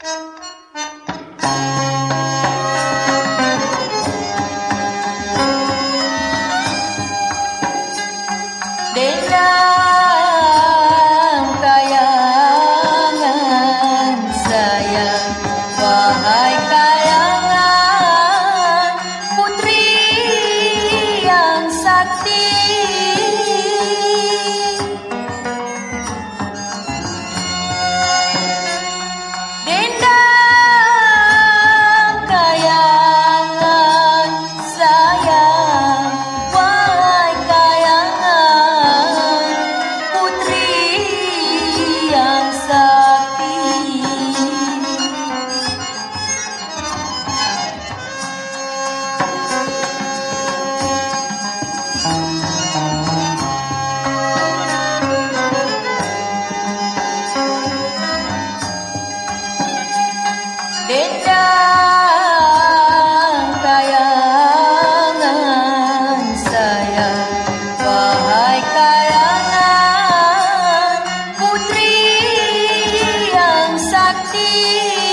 Dalam Maria.